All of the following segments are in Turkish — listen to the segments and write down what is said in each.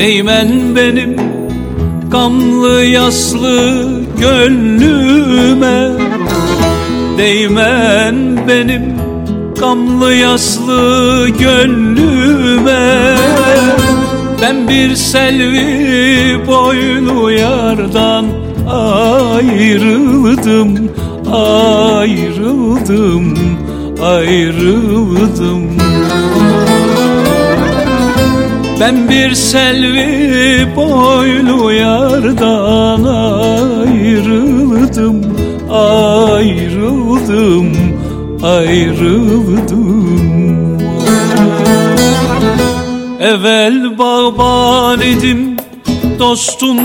Değmen benim gamlı yaslı gönlüme. Değmen benim gamlı yaslı gönlüme. Ben bir selvi boylu yardan ayrıldım Ayrıldım, ayrıldım ben bir selvi boylu yardan ayrıldım Ayrıldım, ayrıldım. Evvel bağban idim dostum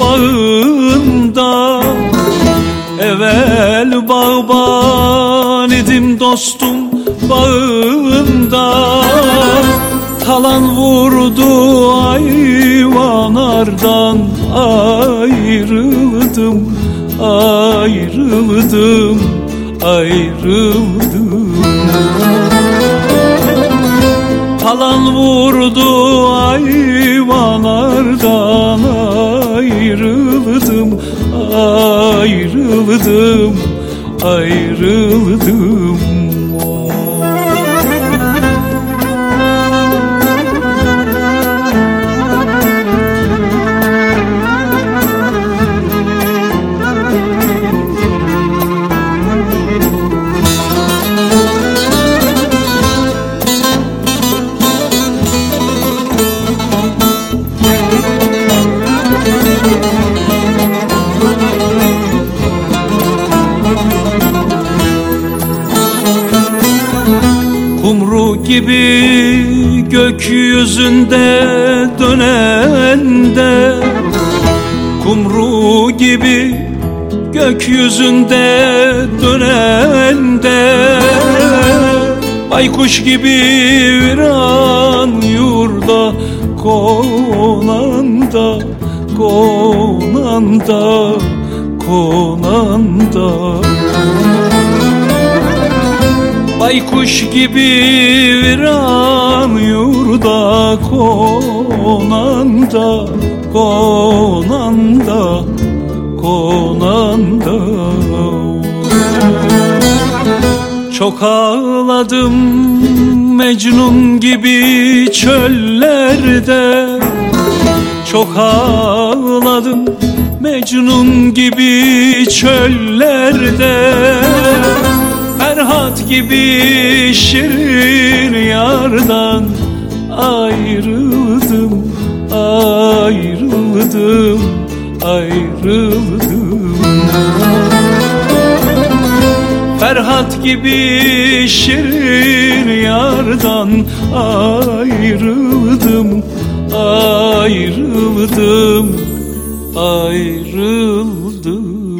bağında. Evvel bağban idim dostum bağında Talan vurdu ayvanardan ayrıldım ayrıldım ayrıldım. Talan vurdu ayvanardan ayrıldım ayrıldım ayrıldım gibi gökyüzünde dönende Kumru gibi gökyüzünde dönende Baykuş gibi viran yurda konanda Konanda, konanda Baykuş gibi viran yurda konanda Konanda, konanda. Çok ağladım Mecnun gibi çöllerde. Çok ağladım Mecnun gibi çöllerde Ferhat gibi şirin yardan ayrıldım, ayrıldım, ayrıldım. Ferhat gibi şirin yardan ayrıldım, ayrıldım, ayrıldım.